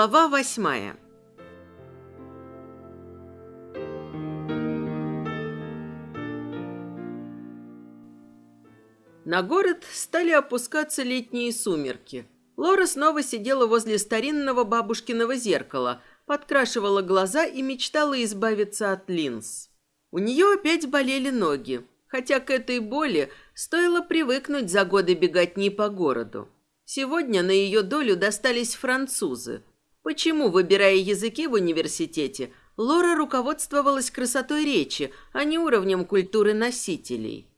Глава восьмая. На город стали опускаться летние сумерки. Лора снова сидела возле старинного бабушкиного зеркала, подкрашивала глаза и мечтала избавиться от линз. У нее опять болели ноги, хотя к этой боли стоило привыкнуть за годы беготни по городу. Сегодня на ее долю достались французы. Почему, выбирая языки в университете, Лора руководствовалась красотой речи, а не уровнем культуры носителей?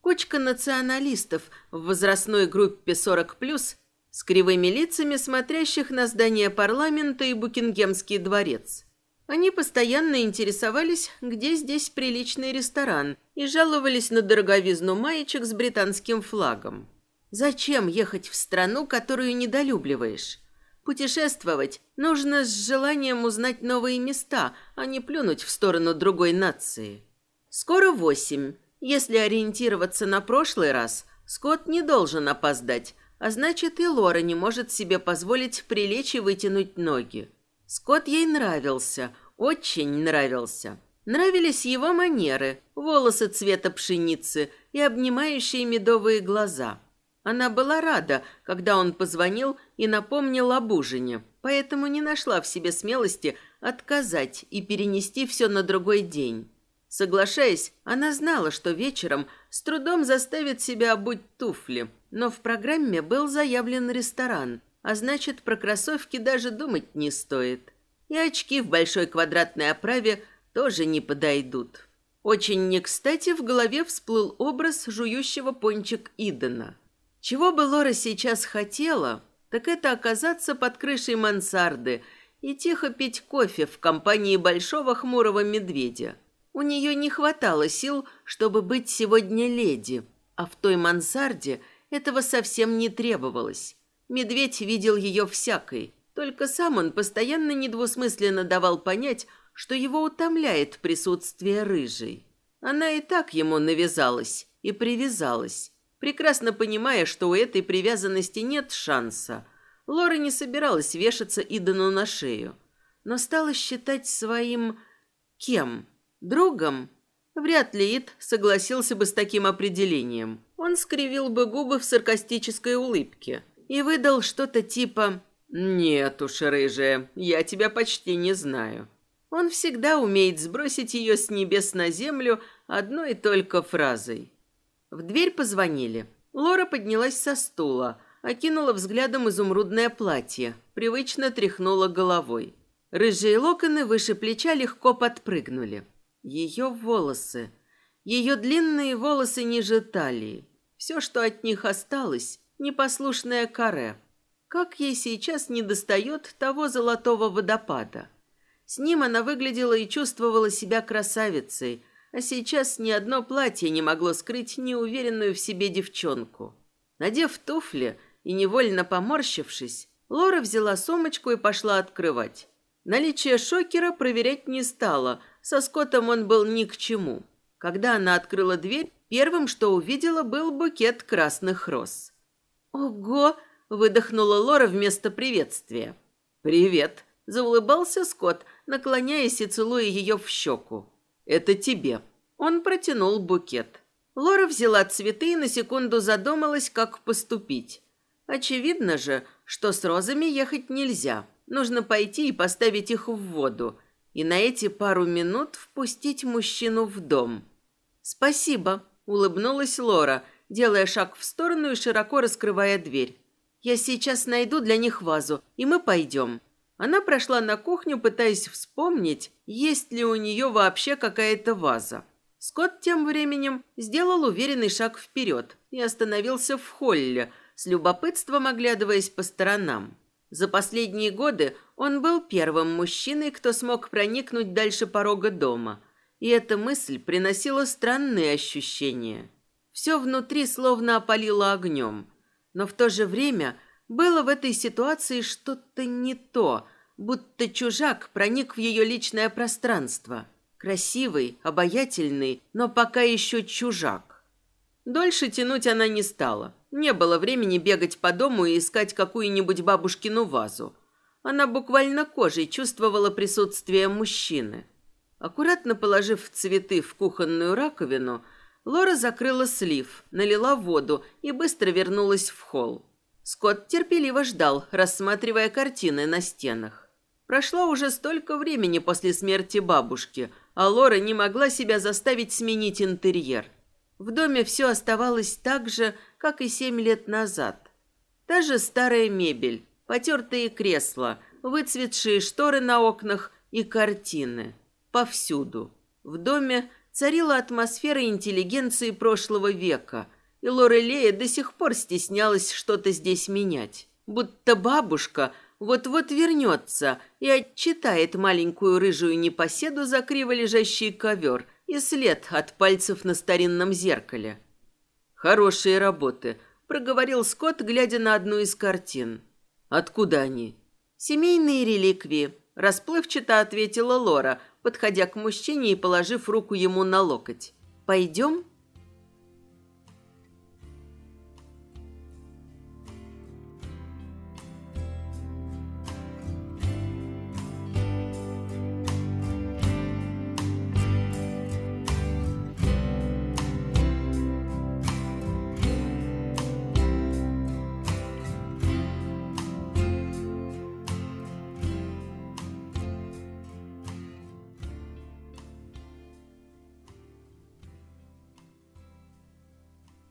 Кучка националистов в возрастной группе 40+, с кривыми лицами, смотрящих на здание парламента и Букингемский дворец – они постоянно интересовались, где здесь приличный ресторан, и жаловались на дороговизну маечек с британским флагом. Зачем ехать в страну, которую недолюбливаешь? Путешествовать нужно с желанием узнать новые места, а не плюнуть в сторону другой нации. Скоро восемь. Если ориентироваться на прошлый раз, Скотт не должен опоздать, а значит и Лора не может себе позволить прилечь и вытянуть ноги. Скотт ей нравился, очень нравился. Нравились его манеры, волосы цвета пшеницы и обнимающие медовые глаза. Она была рада, когда он позвонил и напомнил об ужине, поэтому не нашла в себе смелости отказать и перенести все на другой день. Соглашаясь, она знала, что вечером с трудом заставит себя обуть туфли, но в программе был заявлен ресторан, а значит, про кроссовки даже думать не стоит. И очки в большой квадратной оправе тоже не подойдут. Очень не кстати в голове всплыл образ жующего пончик Идена. Чего бы Лора сейчас хотела, так это оказаться под крышей мансарды и тихо пить кофе в компании большого хмурого медведя. У нее не хватало сил, чтобы быть сегодня леди, а в той мансарде этого совсем не требовалось. Медведь видел ее всякой, только сам он постоянно недвусмысленно давал понять, что его утомляет присутствие рыжей. Она и так ему навязалась и привязалась, прекрасно понимая, что у этой привязанности нет шанса. Лора не собиралась вешаться Идану на шею, но стала считать своим... кем? Другом? Вряд ли Ид согласился бы с таким определением. Он скривил бы губы в саркастической улыбке – и выдал что-то типа «Нет уж, рыжая, я тебя почти не знаю». Он всегда умеет сбросить ее с небес на землю одной только фразой. В дверь позвонили. Лора поднялась со стула, окинула взглядом изумрудное платье, привычно тряхнула головой. Рыжие локоны выше плеча легко подпрыгнули. Ее волосы, ее длинные волосы ниже талии. Все, что от них осталось, непослушная каре. Как ей сейчас недостает того золотого водопада? С ним она выглядела и чувствовала себя красавицей, а сейчас ни одно платье не могло скрыть неуверенную в себе девчонку. Надев туфли и невольно поморщившись, Лора взяла сумочку и пошла открывать. Наличие шокера проверять не стала, со Скоттом он был ни к чему. Когда она открыла дверь, первым, что увидела, был букет красных роз. «Ого!» – выдохнула Лора вместо приветствия. «Привет!» – заулыбался Скотт, наклоняясь и целуя ее в щеку. «Это тебе». Он протянул букет. Лора взяла цветы и на секунду задумалась, как поступить. Очевидно же, что с розами ехать нельзя. Нужно пойти и поставить их в воду. И на эти пару минут впустить мужчину в дом. «Спасибо», – улыбнулась Лора – делая шаг в сторону и широко раскрывая дверь. «Я сейчас найду для них вазу, и мы пойдем». Она прошла на кухню, пытаясь вспомнить, есть ли у нее вообще какая-то ваза. Скотт тем временем сделал уверенный шаг вперед и остановился в холле, с любопытством оглядываясь по сторонам. За последние годы он был первым мужчиной, кто смог проникнуть дальше порога дома, и эта мысль приносила странные ощущения. Все внутри словно опалило огнем. Но в то же время было в этой ситуации что-то не то, будто чужак проник в ее личное пространство. Красивый, обаятельный, но пока еще чужак. Дольше тянуть она не стала. Не было времени бегать по дому и искать какую-нибудь бабушкину вазу. Она буквально кожей чувствовала присутствие мужчины. Аккуратно положив цветы в кухонную раковину, Лора закрыла слив, налила воду и быстро вернулась в холл. Скотт терпеливо ждал, рассматривая картины на стенах. Прошло уже столько времени после смерти бабушки, а Лора не могла себя заставить сменить интерьер. В доме все оставалось так же, как и семь лет назад. Та же старая мебель, потертые кресла, выцветшие шторы на окнах и картины. Повсюду. В доме царила атмосфера интеллигенции прошлого века, и Лорелея до сих пор стеснялась что-то здесь менять. Будто бабушка вот-вот вернется и отчитает маленькую рыжую непоседу за криво лежащий ковер и след от пальцев на старинном зеркале. «Хорошие работы», — проговорил Скотт, глядя на одну из картин. «Откуда они?» «Семейные реликвии», — расплывчато ответила Лора, подходя к мужчине и положив руку ему на локоть. «Пойдем?»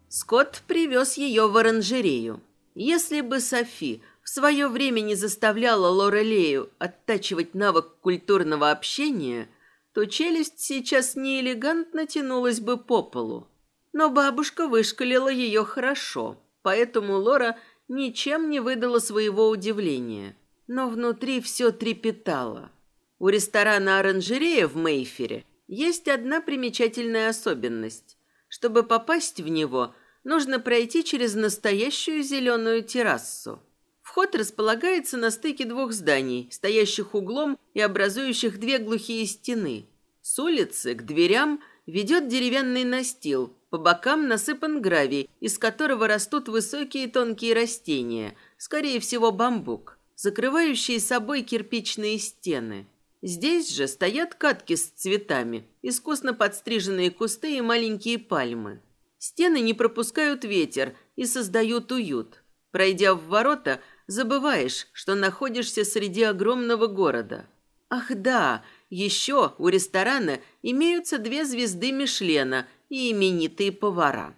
Скотт привез ее в оранжерею. Если бы Софи в свое время не заставляла Лорелею оттачивать навык культурного общения, то челюсть сейчас неэлегантно тянулась бы по полу. Но бабушка вышкалила ее хорошо, поэтому Лора ничем не выдала своего удивления. Но внутри все трепетало. У ресторана «Оранжерея» в Мейфере есть одна примечательная особенность. Чтобы попасть в него, нужно пройти через настоящую зеленую террасу. Вход располагается на стыке двух зданий, стоящих углом и образующих две глухие стены. С улицы к дверям ведет деревянный настил, по бокам насыпан гравий, из которого растут высокие тонкие растения, скорее всего бамбук, закрывающие собой кирпичные стены. Здесь же стоят катки с цветами, искусно подстриженные кусты и маленькие пальмы. Стены не пропускают ветер и создают уют. Пройдя в ворота, забываешь, что находишься среди огромного города. Ах да, еще у ресторана имеются две звезды Мишлена и именитые повара.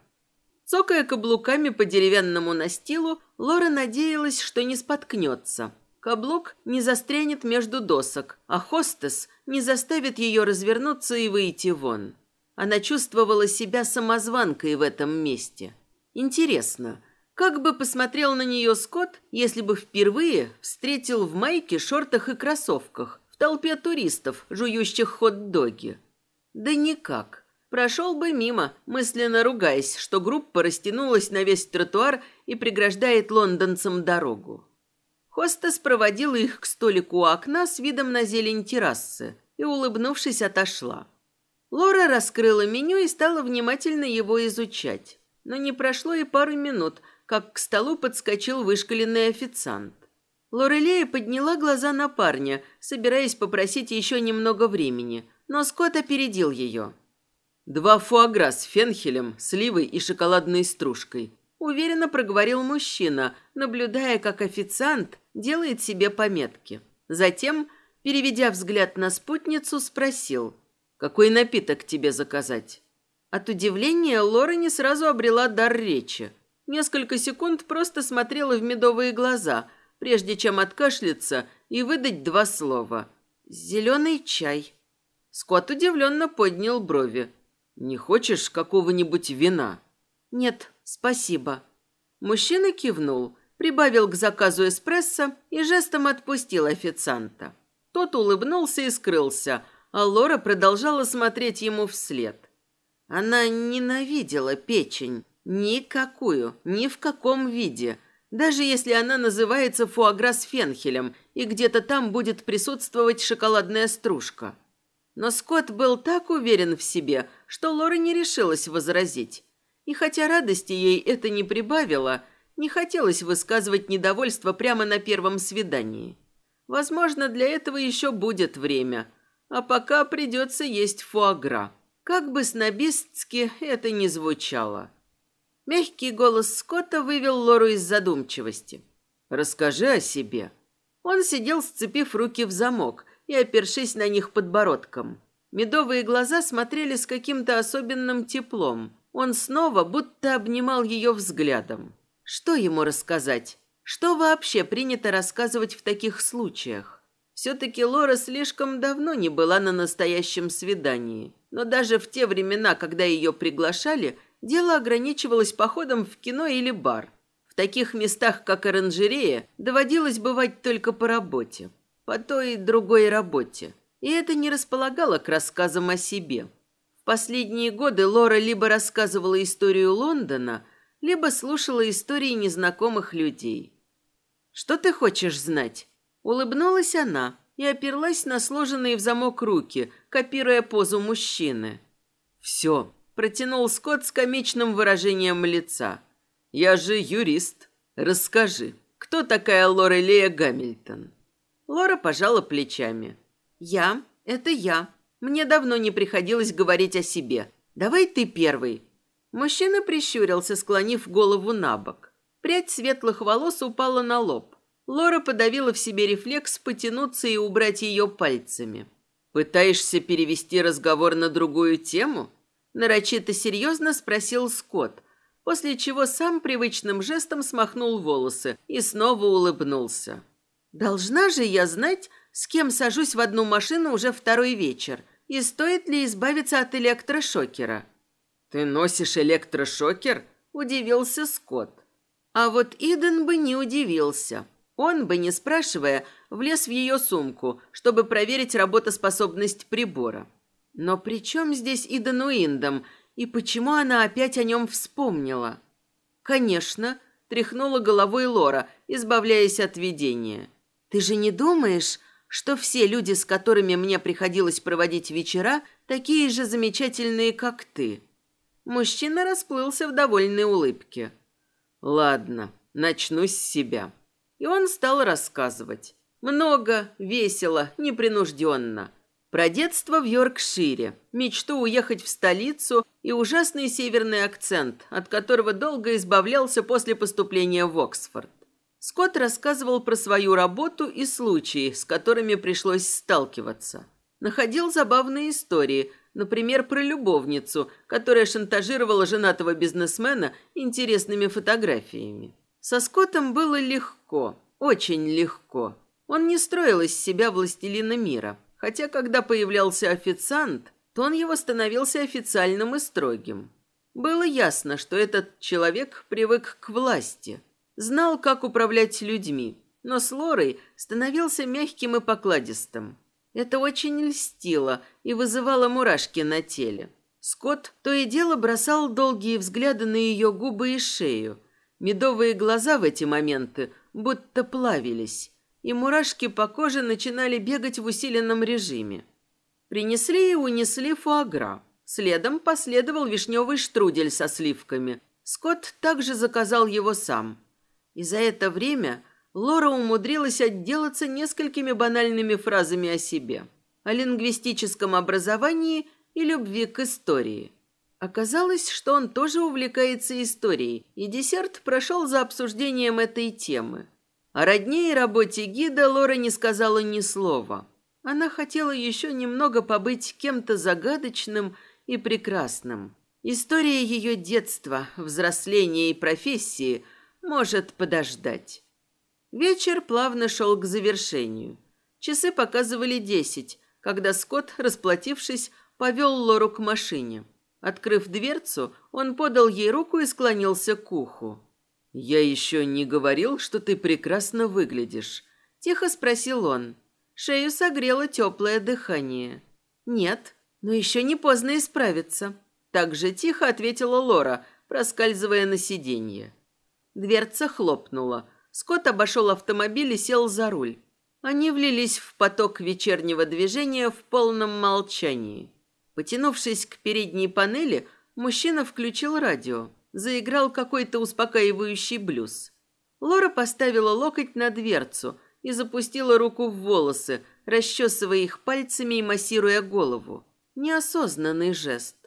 Цокая каблуками по деревянному настилу, Лора надеялась, что не споткнется. Каблук не застрянет между досок, а хостес не заставит ее развернуться и выйти вон. Она чувствовала себя самозванкой в этом месте. Интересно, как бы посмотрел на нее Скотт, если бы впервые встретил в майке, шортах и кроссовках в толпе туристов, жующих хот-доги? Да никак. Прошел бы мимо, мысленно ругаясь, что группа растянулась на весь тротуар и преграждает лондонцам дорогу. Хостес проводила их к столику у окна с видом на зелень террасы и, улыбнувшись, отошла. Лора раскрыла меню и стала внимательно его изучать. Но не прошло и пары минут, как к столу подскочил вышкаленный официант. Лорелея подняла глаза на парня, собираясь попросить еще немного времени, но Скотт опередил ее. «Два фуагра с фенхелем, сливой и шоколадной стружкой», уверенно проговорил мужчина, наблюдая, как официант делает себе пометки. Затем, переведя взгляд на спутницу, спросил – какой напиток тебе заказать?» От удивления Лора не сразу обрела дар речи. Несколько секунд просто смотрела в медовые глаза, прежде чем откашляться и выдать два слова. «Зеленый чай». Скотт удивленно поднял брови. «Не хочешь какого-нибудь вина?» «Нет, спасибо». Мужчина кивнул, прибавил к заказу эспрессо и жестом отпустил официанта. Тот улыбнулся и скрылся, а Лора продолжала смотреть ему вслед. Она ненавидела печень. Никакую, ни в каком виде. Даже если она называется фуагра с фенхелем, и где-то там будет присутствовать шоколадная стружка. Но Скотт был так уверен в себе, что Лора не решилась возразить. И хотя радости ей это не прибавило, не хотелось высказывать недовольство прямо на первом свидании. Возможно, для этого еще будет время. А пока придется есть фуагра. Как бы снобистски это ни звучало. Мягкий голос Скотта вывел Лору из задумчивости. «Расскажи о себе». Он сидел, сцепив руки в замок и опершись на них подбородком. Медовые глаза смотрели с каким-то особенным теплом. Он снова будто обнимал ее взглядом. Что ему рассказать? Что вообще принято рассказывать в таких случаях? Все-таки Лора слишком давно не была на настоящем свидании. Но даже в те времена, когда ее приглашали, дело ограничивалось походом в кино или бар. В таких местах, как оранжерея, доводилось бывать только по работе. По той и другой работе. И это не располагало к рассказам о себе. В последние годы Лора либо рассказывала историю Лондона, либо слушала истории незнакомых людей. «Что ты хочешь знать?» Улыбнулась она и оперлась на сложенные в замок руки, копируя позу мужчины. «Все», – протянул Скотт с комичным выражением лица. «Я же юрист. Расскажи, кто такая Лорелея Гамильтон?» Лора пожала плечами. «Я – это я. Мне давно не приходилось говорить о себе. Давай ты первый». Мужчина прищурился, склонив голову на бок. Прядь светлых волос упала на лоб. Лора подавила в себе рефлекс потянуться и убрать ее пальцами. «Пытаешься перевести разговор на другую тему?» Нарочито серьезно спросил Скотт, после чего сам привычным жестом смахнул волосы и снова улыбнулся. «Должна же я знать, с кем сажусь в одну машину уже второй вечер, и стоит ли избавиться от электрошокера. «Ты носишь электрошокер?» – удивился Скотт. А вот Иден бы не удивился. Он бы, не спрашивая, влез в ее сумку, чтобы проверить работоспособность прибора. Но при чем здесь Иден Уиндом, и почему она опять о нем вспомнила? «Конечно», – тряхнула головой Лора, избавляясь от видения. «Ты же не думаешь, что все люди, с которыми мне приходилось проводить вечера, такие же замечательные, как ты. Мужчина расплылся в довольной улыбке. Ладно, начну с себя. И он стал рассказывать. Много, весело, непринужденно. Про детство в Йоркшире, мечту уехать в столицу и ужасный северный акцент, от которого долго избавлялся после поступления в Оксфорд. Скотт рассказывал про свою работу и случаи, с которыми пришлось сталкиваться. Находил забавные истории, например, про любовницу, которая шантажировала женатого бизнесмена интересными фотографиями. Со Скоттом было легко, очень легко. Он не строил из себя властелина мира, хотя когда появлялся официант, то он его становился официальным и строгим. Было ясно, что этот человек привык к власти – Знал, как управлять людьми, но с Лорой становился мягким и покладистым. Это очень льстило и вызывало мурашки на теле. Скотт то и дело бросал долгие взгляды на ее губы и шею. Медовые глаза в эти моменты будто плавились, и мурашки по коже начинали бегать в усиленном режиме. Принесли и унесли фуагра. Следом последовал вишневый штрудель со сливками. Скотт также заказал его сам – и за это время Лора умудрилась отделаться несколькими банальными фразами о себе, о лингвистическом образовании и любви к истории. Оказалось, что он тоже увлекается историей, и десерт прошел за обсуждением этой темы. О родне и работе гида Лора не сказала ни слова. Она хотела еще немного побыть кем-то загадочным и прекрасным. История ее детства, взросления и профессии – может подождать. Вечер плавно шел к завершению. Часы показывали десять, когда Скотт, расплатившись, повел Лору к машине. Открыв дверцу, он подал ей руку и склонился к уху. «Я еще не говорил, что ты прекрасно выглядишь», – тихо спросил он. Шею согрело теплое дыхание. «Нет, но еще не поздно исправиться», – так же тихо ответила Лора, проскальзывая на сиденье. Дверца хлопнула. Скотт обошел автомобиль и сел за руль. Они влились в поток вечернего движения в полном молчании. Потянувшись к передней панели, мужчина включил радио. Заиграл какой-то успокаивающий блюз. Лора поставила локоть на дверцу и запустила руку в волосы, расчесывая их пальцами и массируя голову. Неосознанный жест.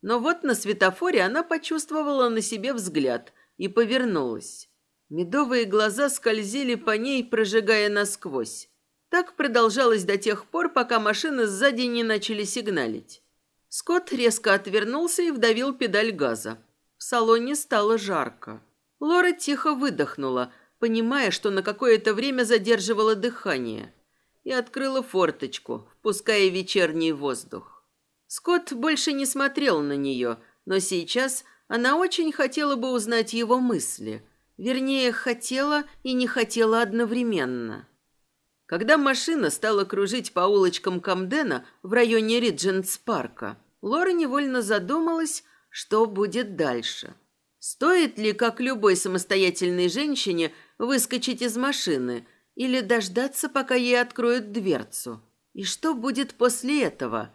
Но вот на светофоре она почувствовала на себе взгляд и повернулась. Медовые глаза скользили по ней, прожигая насквозь. Так продолжалось до тех пор, пока машины сзади не начали сигналить. Скотт резко отвернулся и вдавил педаль газа. В салоне стало жарко. Лора тихо выдохнула, понимая, что на какое-то время задерживала дыхание, и открыла форточку, впуская вечерний воздух. Скотт больше не смотрел на нее, но сейчас она очень хотела бы узнать его мысли. Вернее, хотела и не хотела одновременно. Когда машина стала кружить по улочкам Камдена в районе Риджентс-парка, Лора невольно задумалась, что будет дальше. Стоит ли, как любой самостоятельной женщине, выскочить из машины или дождаться, пока ей откроют дверцу? И что будет после этого?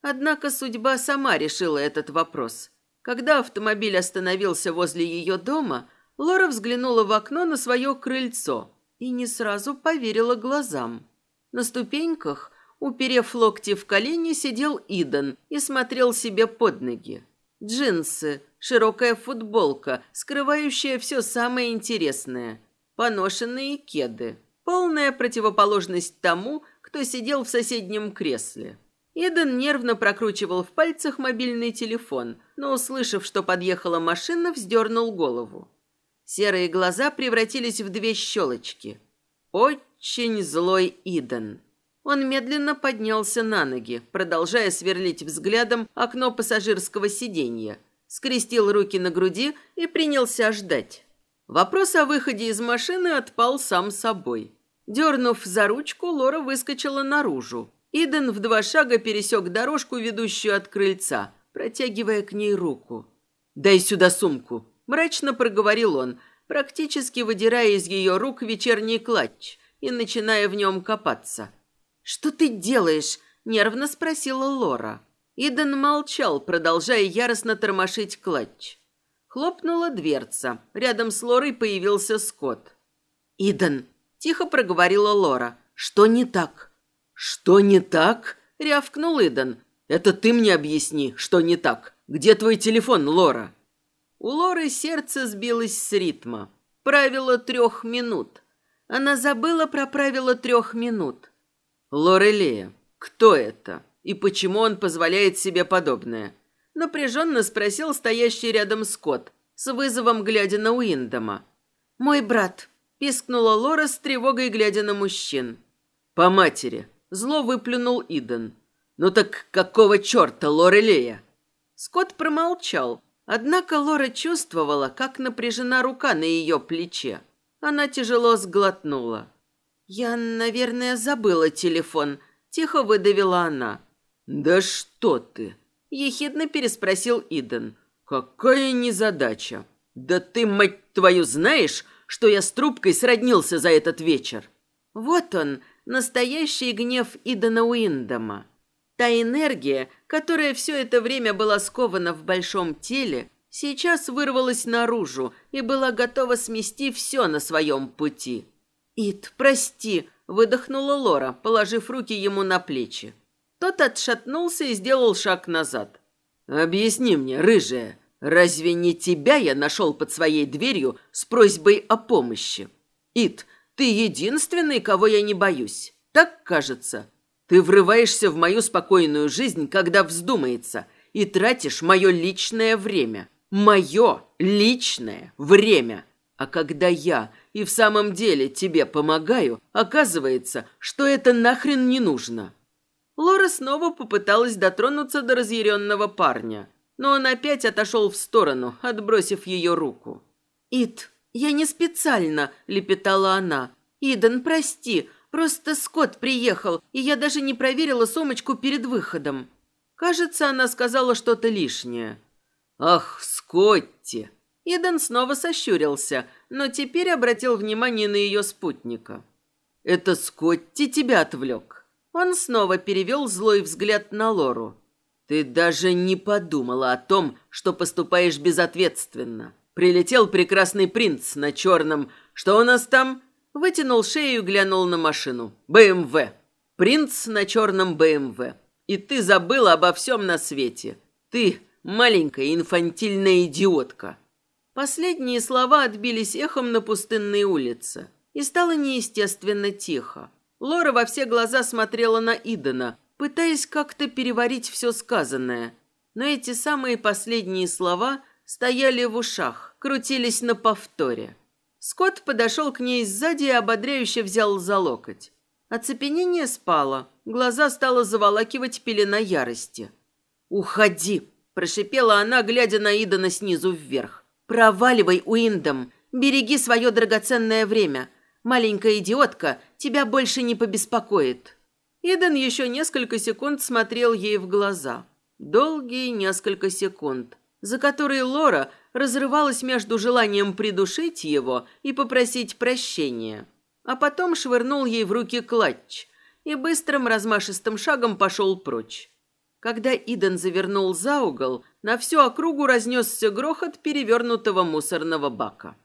Однако судьба сама решила этот вопрос. Когда автомобиль остановился возле ее дома, Лора взглянула в окно на свое крыльцо и не сразу поверила глазам. На ступеньках Уперев локти в колени, сидел Иден и смотрел себе под ноги. Джинсы, широкая футболка, скрывающая все самое интересное, поношенные кеды. Полная противоположность тому, кто сидел в соседнем кресле. Иден нервно прокручивал в пальцах мобильный телефон, но, услышав, что подъехала машина, вздернул голову. Серые глаза превратились в две щелочки. Очень злой Иден. Он медленно поднялся на ноги, продолжая сверлить взглядом окно пассажирского сиденья, скрестил руки на груди и принялся ждать. Вопрос о выходе из машины отпал сам собой. Дернув за ручку, Лора выскочила наружу. Иден в два шага пересек дорожку, ведущую от крыльца, протягивая к ней руку. «Дай сюда сумку», – мрачно проговорил он, практически выдирая из ее рук вечерний клатч и начиная в нем копаться – «Что ты делаешь?» – нервно спросила Лора. Иден молчал, продолжая яростно тормошить клатч. Хлопнула дверца. Рядом с Лорой появился Скотт. «Иден!» – тихо проговорила Лора. «Что не так?» «Что не так?» – рявкнул Иден. «Это ты мне объясни, что не так. Где твой телефон, Лора?» У Лоры сердце сбилось с ритма. Правило трех минут. Она забыла про правило трех минут. «Лорелея, кто это? И почему он позволяет себе подобное?» Напряженно спросил стоящий рядом Скотт, с вызовом глядя на Уиндома. «Мой брат», – пискнула Лора с тревогой, глядя на мужчин. «По матери», – зло выплюнул Иден. «Ну так какого черта, Лорелея?» Скотт промолчал, однако Лора чувствовала, как напряжена рука на ее плече. Она тяжело сглотнула. «Я, наверное, забыла телефон», – тихо выдавила она. «Да что ты!» – ехидно переспросил Иден. «Какая незадача! Да ты, мать твою, знаешь, что я с трубкой сроднился за этот вечер?» Вот он, настоящий гнев Идена Уиндома. Та энергия, которая все это время была скована в большом теле, сейчас вырвалась наружу и была готова смести все на своем пути. «Ит, прости!» – выдохнула Лора, положив руки ему на плечи. Тот отшатнулся и сделал шаг назад. «Объясни мне, рыжая, разве не тебя я нашел под своей дверью с просьбой о помощи? Ит, ты единственный, кого я не боюсь. Так кажется. Ты врываешься в мою спокойную жизнь, когда вздумается, и тратишь мое личное время. Мое личное время. А когда я и в самом деле тебе помогаю, оказывается, что это нахрен не нужно». Лора снова попыталась дотронуться до разъяренного парня, но он опять отошел в сторону, отбросив ее руку. «Ит, я не специально», — лепетала она. «Иден, прости, просто Скотт приехал, и я даже не проверила сумочку перед выходом». Кажется, она сказала что-то лишнее. «Ах, Скотти!» Иден снова сощурился, но теперь обратил внимание на ее спутника. «Это Скотти тебя отвлек». Он снова перевел злой взгляд на Лору. «Ты даже не подумала о том, что поступаешь безответственно. Прилетел прекрасный принц на черном. Что у нас там? Вытянул шею и глянул на машину. БМВ. Принц на черном БМВ. И ты забыла обо всем на свете. Ты маленькая инфантильная идиотка. Последние слова отбились эхом на пустынной улице. И стало неестественно тихо. Лора во все глаза смотрела на Идена, пытаясь как-то переварить все сказанное. Но эти самые последние слова стояли в ушах, крутились на повторе. Скотт подошел к ней сзади и ободряюще взял за локоть. Оцепенение спало, глаза стало заволакивать пелена ярости. «Уходи!» – прошипела она, глядя на Идана снизу вверх. «Проваливай, Уиндом! Береги свое драгоценное время! Маленькая идиотка тебя больше не побеспокоит!» Идан еще несколько секунд смотрел ей в глаза. Долгие несколько секунд, за которые Лора разрывалась между желанием придушить его и попросить прощения. А потом швырнул ей в руки клатч и быстрым размашистым шагом пошел прочь. Когда Иден завернул за угол, на всю округу разнесся грохот перевернутого мусорного бака.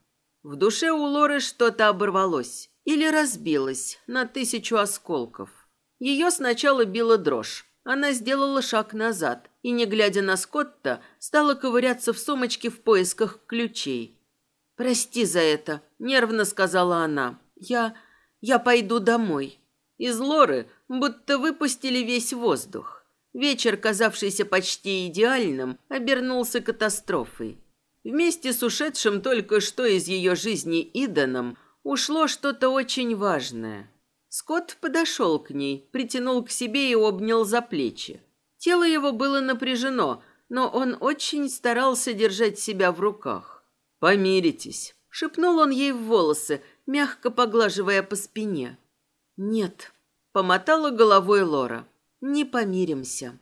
В душе у Лоры что-то оборвалось или разбилось на тысячу осколков. Ее сначала била дрожь. Она сделала шаг назад и, не глядя на Скотта, стала ковыряться в сумочке в поисках ключей. «Прости за это», — нервно сказала она. «Я... я пойду домой». Из Лоры будто выпустили весь воздух. Вечер, казавшийся почти идеальным, обернулся катастрофой. Вместе с ушедшим только что из ее жизни Иданом ушло что-то очень важное. Скотт подошел к ней, притянул к себе и обнял за плечи. Тело его было напряжено, но он очень старался держать себя в руках. «Помиритесь», — шепнул он ей в волосы, мягко поглаживая по спине. «Нет», — помотала головой Лора, — «не помиримся».